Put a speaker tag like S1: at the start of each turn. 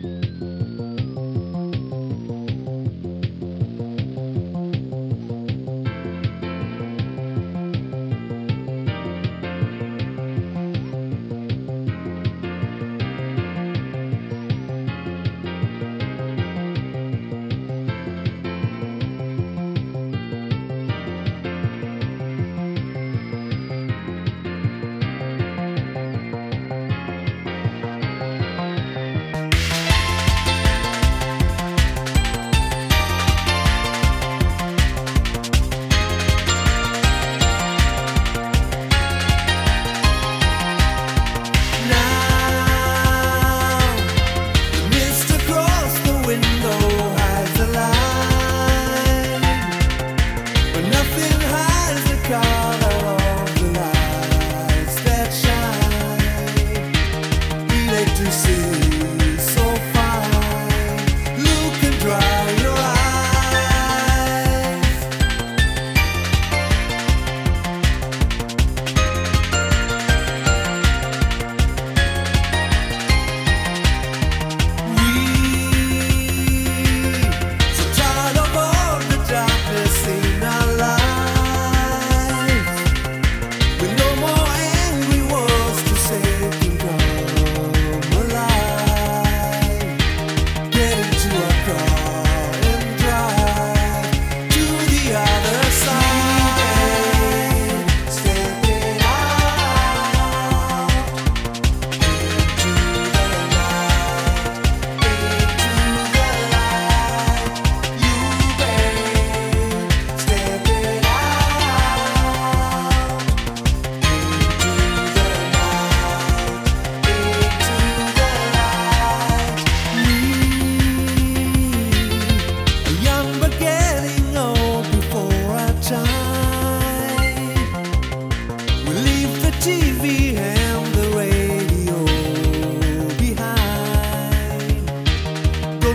S1: Música